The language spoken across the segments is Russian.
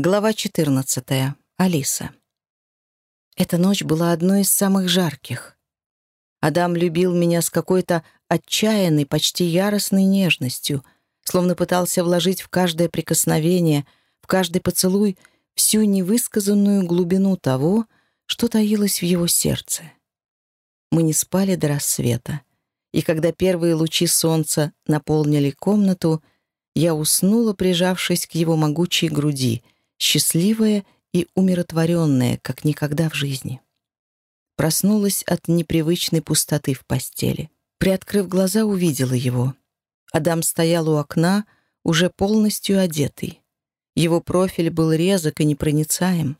Глава 14. Алиса. Эта ночь была одной из самых жарких. Адам любил меня с какой-то отчаянной, почти яростной нежностью, словно пытался вложить в каждое прикосновение, в каждый поцелуй всю невысказанную глубину того, что таилось в его сердце. Мы не спали до рассвета, и когда первые лучи солнца наполнили комнату, я уснула, прижавшись к его могучей груди — счастливая и умиротворенная, как никогда в жизни. Проснулась от непривычной пустоты в постели. Приоткрыв глаза, увидела его. Адам стоял у окна, уже полностью одетый. Его профиль был резок и непроницаем.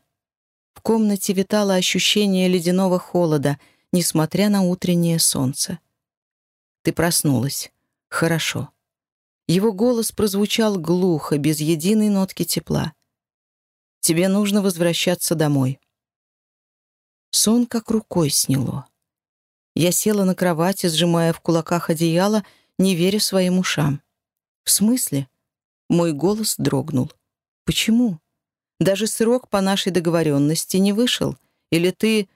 В комнате витало ощущение ледяного холода, несмотря на утреннее солнце. «Ты проснулась. Хорошо». Его голос прозвучал глухо, без единой нотки тепла. Тебе нужно возвращаться домой». Сон как рукой сняло. Я села на кровати, сжимая в кулаках одеяло, не веря своим ушам. «В смысле?» Мой голос дрогнул. «Почему? Даже срок по нашей договоренности не вышел? Или ты...»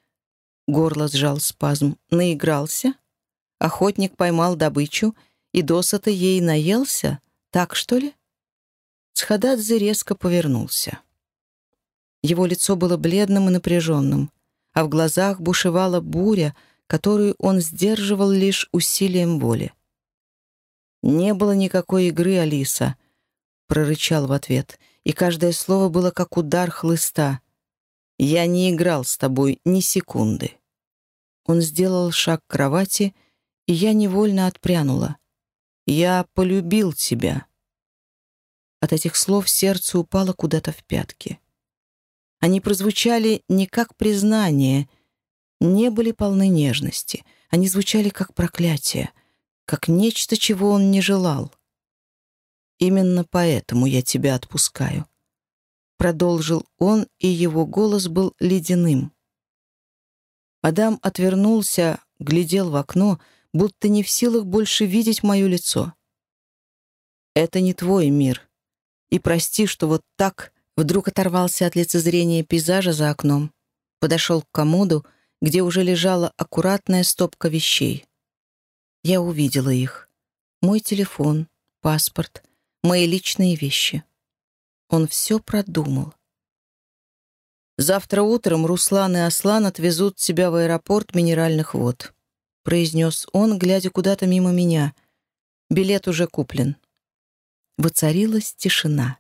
Горло сжал спазм. «Наигрался? Охотник поймал добычу и досыта ей наелся? Так, что ли?» Схададзе резко повернулся. Его лицо было бледным и напряженным, а в глазах бушевала буря, которую он сдерживал лишь усилием воли. «Не было никакой игры, Алиса», — прорычал в ответ, и каждое слово было как удар хлыста. «Я не играл с тобой ни секунды». Он сделал шаг к кровати, и я невольно отпрянула. «Я полюбил тебя». От этих слов сердце упало куда-то в пятки. Они прозвучали не как признание, не были полны нежности. Они звучали как проклятие, как нечто, чего он не желал. «Именно поэтому я тебя отпускаю», — продолжил он, и его голос был ледяным. Адам отвернулся, глядел в окно, будто не в силах больше видеть мое лицо. «Это не твой мир. И прости, что вот так Вдруг оторвался от лицезрения пейзажа за окном, подошел к комоду, где уже лежала аккуратная стопка вещей. Я увидела их. Мой телефон, паспорт, мои личные вещи. Он все продумал. «Завтра утром Руслан и Аслан отвезут тебя в аэропорт минеральных вод», произнес он, глядя куда-то мимо меня. «Билет уже куплен». Воцарилась тишина.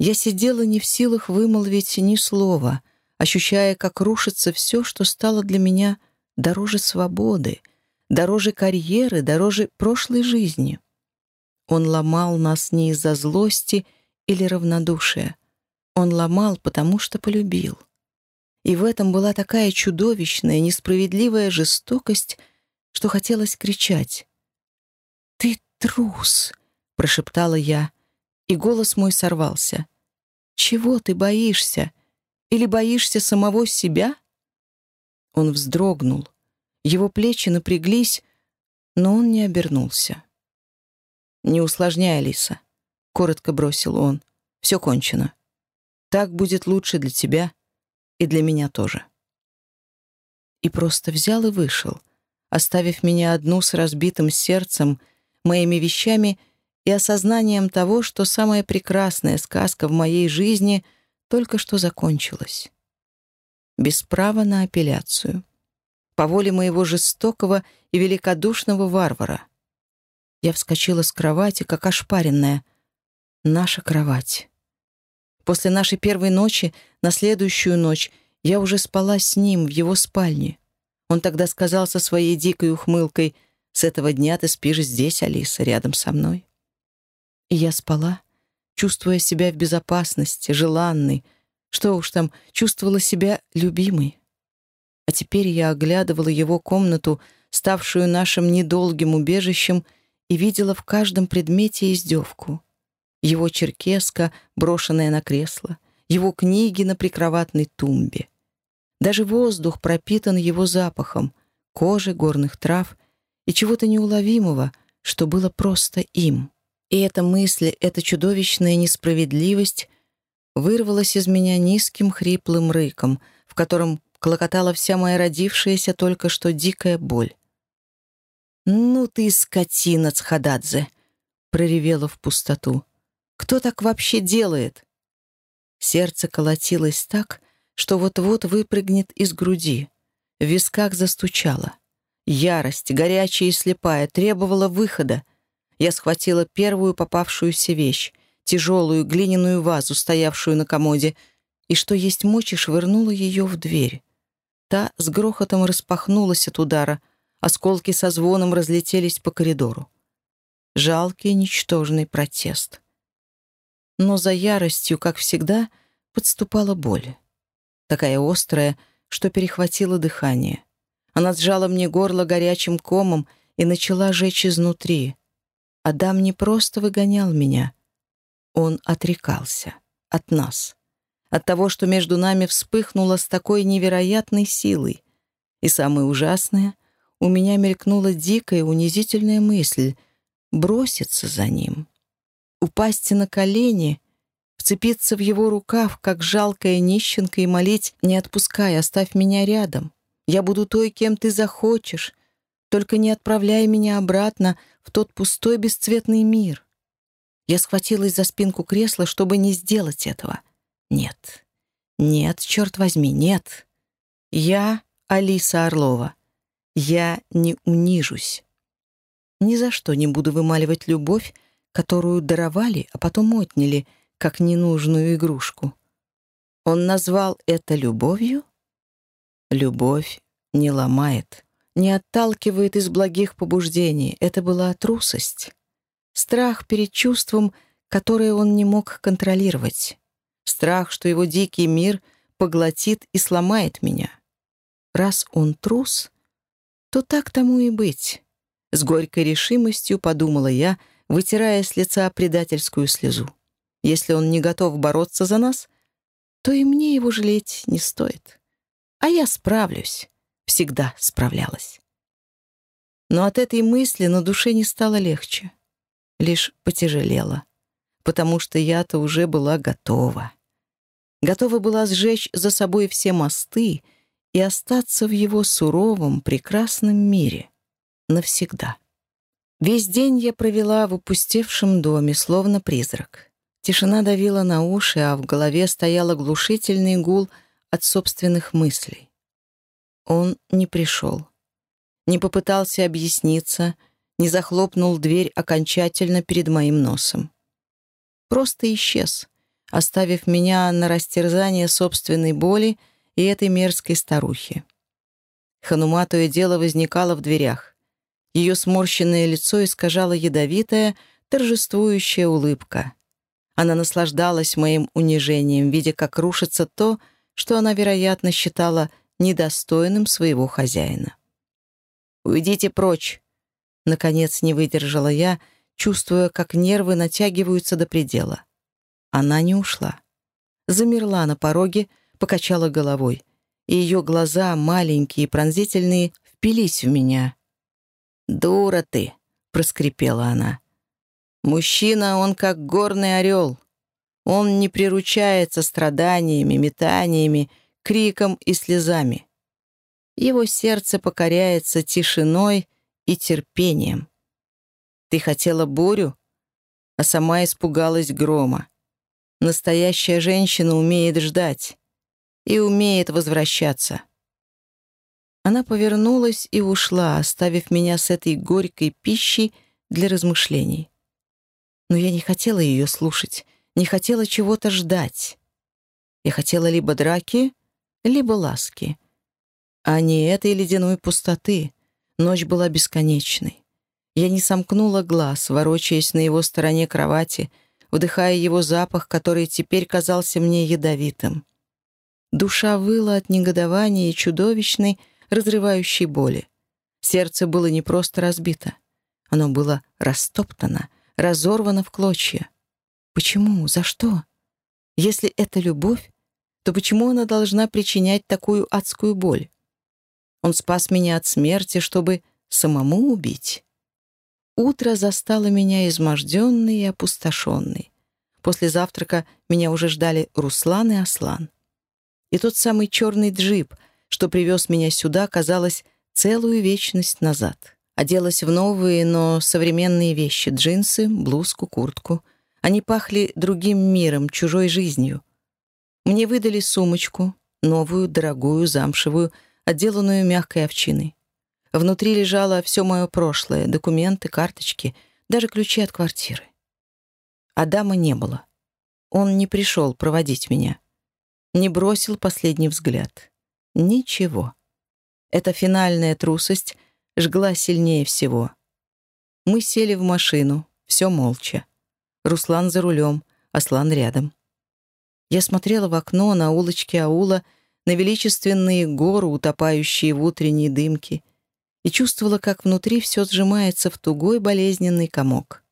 Я сидела не в силах вымолвить ни слова, ощущая, как рушится все, что стало для меня дороже свободы, дороже карьеры, дороже прошлой жизни. Он ломал нас не из-за злости или равнодушия. Он ломал, потому что полюбил. И в этом была такая чудовищная, несправедливая жестокость, что хотелось кричать. «Ты трус!» — прошептала я, и голос мой сорвался. «Чего ты боишься? Или боишься самого себя?» Он вздрогнул. Его плечи напряглись, но он не обернулся. «Не усложняй, Алиса», — коротко бросил он. «Все кончено. Так будет лучше для тебя и для меня тоже». И просто взял и вышел, оставив меня одну с разбитым сердцем, моими вещами — и осознанием того, что самая прекрасная сказка в моей жизни только что закончилась. Без права на апелляцию. По воле моего жестокого и великодушного варвара. Я вскочила с кровати, как ошпаренная. Наша кровать. После нашей первой ночи, на следующую ночь, я уже спала с ним в его спальне. Он тогда сказал со своей дикой ухмылкой, «С этого дня ты спишь здесь, Алиса, рядом со мной». И я спала, чувствуя себя в безопасности, желанной, что уж там, чувствовала себя любимой. А теперь я оглядывала его комнату, ставшую нашим недолгим убежищем, и видела в каждом предмете издевку. Его черкеска, брошенная на кресло, его книги на прикроватной тумбе. Даже воздух пропитан его запахом, кожи, горных трав и чего-то неуловимого, что было просто им. И эта мысль, эта чудовищная несправедливость вырвалось из меня низким хриплым рыком, в котором клокотала вся моя родившаяся только что дикая боль. «Ну ты скотина, Цхададзе!» — проревела в пустоту. «Кто так вообще делает?» Сердце колотилось так, что вот-вот выпрыгнет из груди. В висках застучало. Ярость, горячая и слепая, требовала выхода. Я схватила первую попавшуюся вещь, тяжелую глиняную вазу, стоявшую на комоде, и, что есть мочи, швырнула ее в дверь. Та с грохотом распахнулась от удара, осколки со звоном разлетелись по коридору. Жалкий, ничтожный протест. Но за яростью, как всегда, подступала боль. Такая острая, что перехватило дыхание. Она сжала мне горло горячим комом и начала жечь изнутри. Адам не просто выгонял меня. Он отрекался от нас от того, что между нами вспыхнуло с такой невероятной силой. И самое ужасное, у меня мелькнула дикая унизительная мысль — броситься за ним. Упасть на колени, вцепиться в его рукав, как жалкая нищенка, и молить «Не отпускай, оставь меня рядом. Я буду той, кем ты захочешь. Только не отправляй меня обратно в тот пустой бесцветный мир». Я схватилась за спинку кресла, чтобы не сделать этого — нет. Нет, черт возьми, нет. Я Алиса Орлова. Я не унижусь. Ни за что не буду вымаливать любовь, которую даровали, а потом отняли, как ненужную игрушку. Он назвал это любовью? Любовь не ломает, не отталкивает из благих побуждений. Это была трусость. Страх перед чувством, которое он не мог контролировать. Страх, что его дикий мир поглотит и сломает меня. Раз он трус, то так тому и быть. С горькой решимостью подумала я, вытирая с лица предательскую слезу. Если он не готов бороться за нас, то и мне его жалеть не стоит. А я справлюсь. Всегда справлялась. Но от этой мысли на душе не стало легче. Лишь потяжелело, потому что я-то уже была готова готова была сжечь за собой все мосты и остаться в его суровом, прекрасном мире навсегда. Весь день я провела в опустевшем доме, словно призрак. Тишина давила на уши, а в голове стоял оглушительный гул от собственных мыслей. Он не пришел. Не попытался объясниться, не захлопнул дверь окончательно перед моим носом. Просто исчез — оставив меня на растерзание собственной боли и этой мерзкой старухи. Ханума то и дело возникала в дверях. Ее сморщенное лицо искажало ядовитая, торжествующая улыбка. Она наслаждалась моим унижением, видя, как рушится то, что она, вероятно, считала недостойным своего хозяина. «Уйдите прочь!» Наконец не выдержала я, чувствуя, как нервы натягиваются до предела. Она не ушла. Замерла на пороге, покачала головой, и ее глаза, маленькие и пронзительные, впились в меня. «Дура ты!» — проскрипела она. «Мужчина, он как горный орел. Он не приручается страданиями, метаниями, криком и слезами. Его сердце покоряется тишиной и терпением. Ты хотела бурю, а сама испугалась грома. Настоящая женщина умеет ждать и умеет возвращаться. Она повернулась и ушла, оставив меня с этой горькой пищей для размышлений. Но я не хотела ее слушать, не хотела чего-то ждать. Я хотела либо драки, либо ласки. А не этой ледяной пустоты. Ночь была бесконечной. Я не сомкнула глаз, ворочаясь на его стороне кровати — вдыхая его запах, который теперь казался мне ядовитым. Душа выла от негодования и чудовищной, разрывающей боли. Сердце было не просто разбито. Оно было растоптано, разорвано в клочья. Почему? За что? Если это любовь, то почему она должна причинять такую адскую боль? Он спас меня от смерти, чтобы самому убить. Утро застало меня изможденной и опустошенной. После завтрака меня уже ждали Руслан и Аслан. И тот самый черный джип, что привез меня сюда, казалось, целую вечность назад. Оделась в новые, но современные вещи — джинсы, блузку, куртку. Они пахли другим миром, чужой жизнью. Мне выдали сумочку, новую, дорогую, замшевую, отделанную мягкой овчиной. Внутри лежало все мое прошлое, документы, карточки, даже ключи от квартиры. Адама не было. Он не пришел проводить меня. Не бросил последний взгляд. Ничего. Эта финальная трусость жгла сильнее всего. Мы сели в машину, все молча. Руслан за рулем, Аслан рядом. Я смотрела в окно на улочки аула, на величественные горы, утопающие в утренней дымке, и чувствовала, как внутри все сжимается в тугой болезненный комок.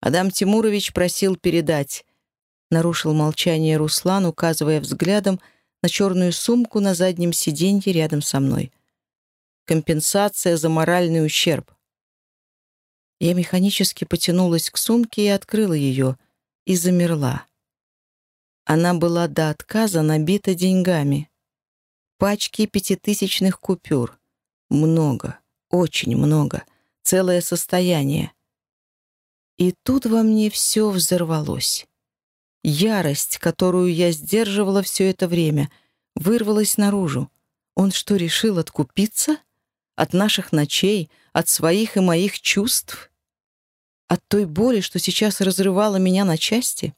Адам Тимурович просил передать. Нарушил молчание Руслан, указывая взглядом на черную сумку на заднем сиденье рядом со мной. Компенсация за моральный ущерб. Я механически потянулась к сумке и открыла ее, и замерла. Она была до отказа набита деньгами. Пачки пятитысячных купюр. Много, очень много, целое состояние. И тут во мне все взорвалось. Ярость, которую я сдерживала все это время, вырвалась наружу. Он что, решил откупиться? От наших ночей, от своих и моих чувств? От той боли, что сейчас разрывала меня на части?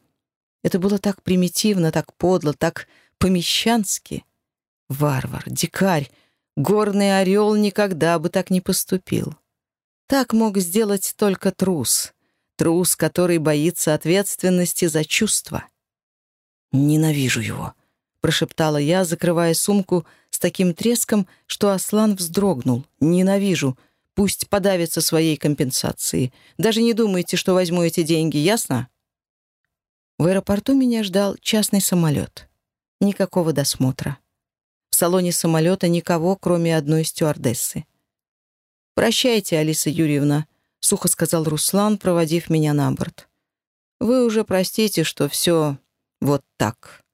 Это было так примитивно, так подло, так помещански. Варвар, дикарь, горный орел никогда бы так не поступил. Так мог сделать только трус — Трус, который боится ответственности за чувства. «Ненавижу его», — прошептала я, закрывая сумку с таким треском, что Аслан вздрогнул. «Ненавижу. Пусть подавится своей компенсацией. Даже не думайте, что возьму эти деньги, ясно?» В аэропорту меня ждал частный самолет. Никакого досмотра. В салоне самолета никого, кроме одной стюардессы. «Прощайте, Алиса Юрьевна», — сухо сказал Руслан, проводив меня на борт. «Вы уже простите, что все вот так».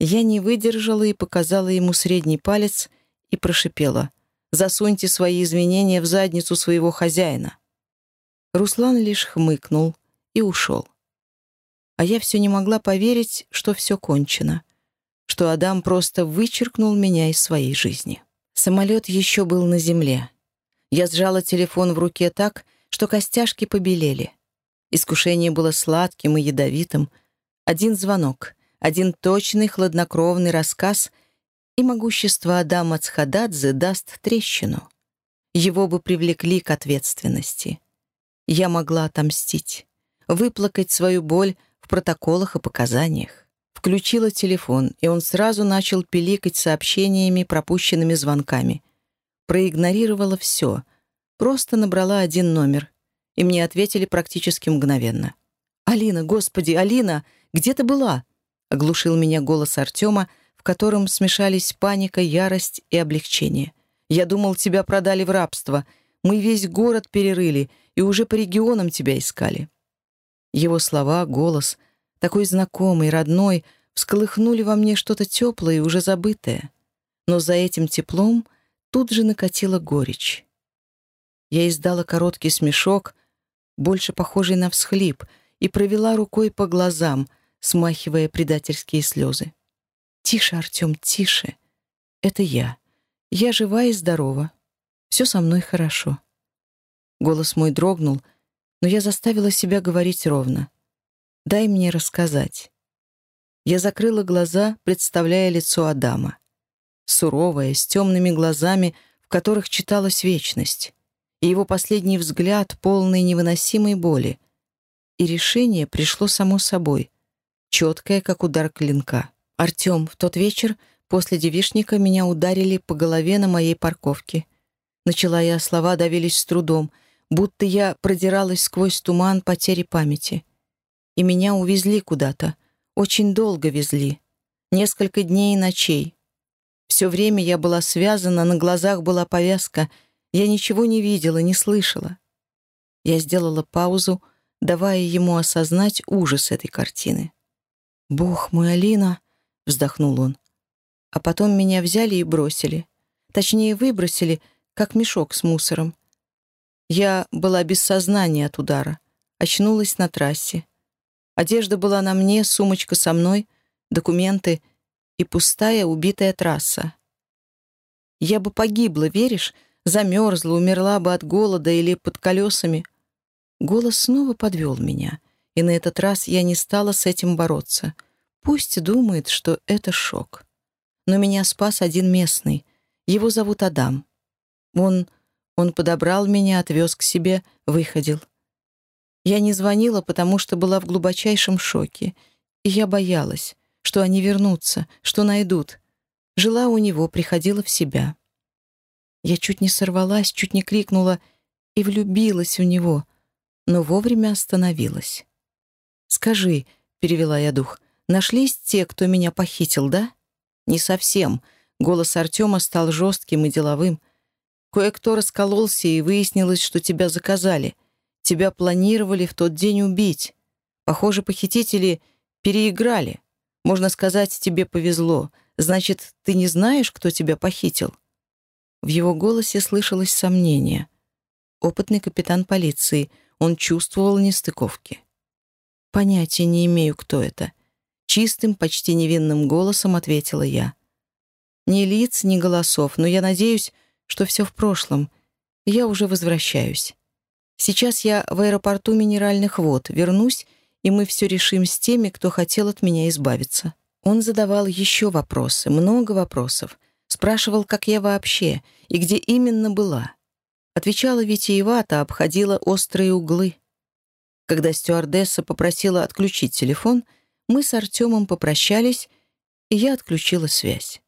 Я не выдержала и показала ему средний палец и прошипела. «Засуньте свои извинения в задницу своего хозяина». Руслан лишь хмыкнул и ушел. А я все не могла поверить, что все кончено, что Адам просто вычеркнул меня из своей жизни. Самолет еще был на земле. Я сжала телефон в руке так, что костяшки побелели. Искушение было сладким и ядовитым. Один звонок, один точный хладнокровный рассказ, и могущество Адама Цхададзе даст трещину. Его бы привлекли к ответственности. Я могла отомстить, выплакать свою боль в протоколах и показаниях. Включила телефон, и он сразу начал пиликать сообщениями, пропущенными звонками. Проигнорировала все, просто набрала один номер, и мне ответили практически мгновенно. «Алина, господи, Алина, где ты была?» — оглушил меня голос Артема, в котором смешались паника, ярость и облегчение. «Я думал, тебя продали в рабство. Мы весь город перерыли и уже по регионам тебя искали». Его слова, голос, такой знакомый, родной, всколыхнули во мне что-то теплое и уже забытое. Но за этим теплом — Тут же накатила горечь. Я издала короткий смешок, больше похожий на всхлип, и провела рукой по глазам, смахивая предательские слезы. «Тише, Артем, тише. Это я. Я жива и здорова. Все со мной хорошо». Голос мой дрогнул, но я заставила себя говорить ровно. «Дай мне рассказать». Я закрыла глаза, представляя лицо Адама суровая, с темными глазами, в которых читалась вечность, и его последний взгляд, полный невыносимой боли. И решение пришло само собой, четкое, как удар клинка. «Артем, в тот вечер после девишника меня ударили по голове на моей парковке. Начала я, слова давились с трудом, будто я продиралась сквозь туман потери памяти. И меня увезли куда-то, очень долго везли. Несколько дней и ночей, все время я была связана, на глазах была повязка. Я ничего не видела, не слышала. Я сделала паузу, давая ему осознать ужас этой картины. «Бог мой, Алина!» — вздохнул он. А потом меня взяли и бросили. Точнее, выбросили, как мешок с мусором. Я была без сознания от удара. Очнулась на трассе. Одежда была на мне, сумочка со мной, документы и пустая убитая трасса. Я бы погибла, веришь? Замерзла, умерла бы от голода или под колесами. Голос снова подвел меня, и на этот раз я не стала с этим бороться. Пусть думает, что это шок. Но меня спас один местный. Его зовут Адам. Он... он подобрал меня, отвез к себе, выходил. Я не звонила, потому что была в глубочайшем шоке. И я боялась, что они вернутся, что найдут. Жила у него, приходила в себя. Я чуть не сорвалась, чуть не крикнула и влюбилась в него, но вовремя остановилась. «Скажи», — перевела я дух, — «нашлись те, кто меня похитил, да?» «Не совсем». Голос Артема стал жестким и деловым. «Кое-кто раскололся, и выяснилось, что тебя заказали. Тебя планировали в тот день убить. Похоже, похитители переиграли. Можно сказать, тебе повезло. Значит, ты не знаешь, кто тебя похитил?» В его голосе слышалось сомнение. Опытный капитан полиции. Он чувствовал нестыковки. «Понятия не имею, кто это». Чистым, почти невинным голосом ответила я. Ни лиц, ни голосов, но я надеюсь, что все в прошлом. Я уже возвращаюсь. Сейчас я в аэропорту Минеральных вод. Вернусь, и мы все решим с теми, кто хотел от меня избавиться. Он задавал еще вопросы, много вопросов. Спрашивал, как я вообще и где именно была. Отвечала витиевато, обходила острые углы. Когда стюардесса попросила отключить телефон, мы с Артемом попрощались, и я отключила связь.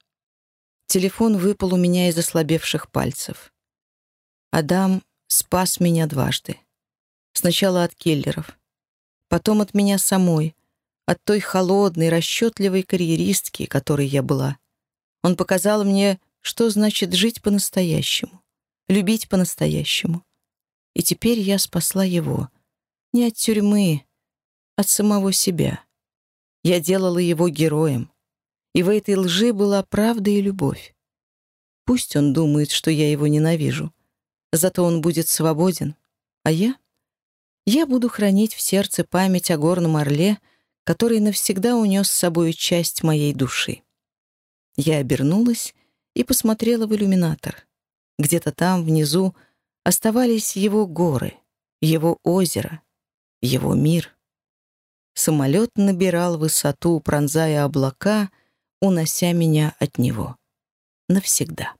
Телефон выпал у меня из ослабевших пальцев. Адам спас меня дважды. Сначала от киллеров, потом от меня самой, от той холодной, расчетливой карьеристки, которой я была. Он показал мне, что значит жить по-настоящему, любить по-настоящему. И теперь я спасла его. Не от тюрьмы, от самого себя. Я делала его героем. И в этой лжи была правда и любовь. Пусть он думает, что я его ненавижу. Зато он будет свободен. А я? Я буду хранить в сердце память о горном орле, который навсегда унес с собой часть моей души. Я обернулась и посмотрела в иллюминатор. Где-то там, внизу, оставались его горы, его озеро, его мир. Самолет набирал высоту, пронзая облака, унося меня от него. Навсегда.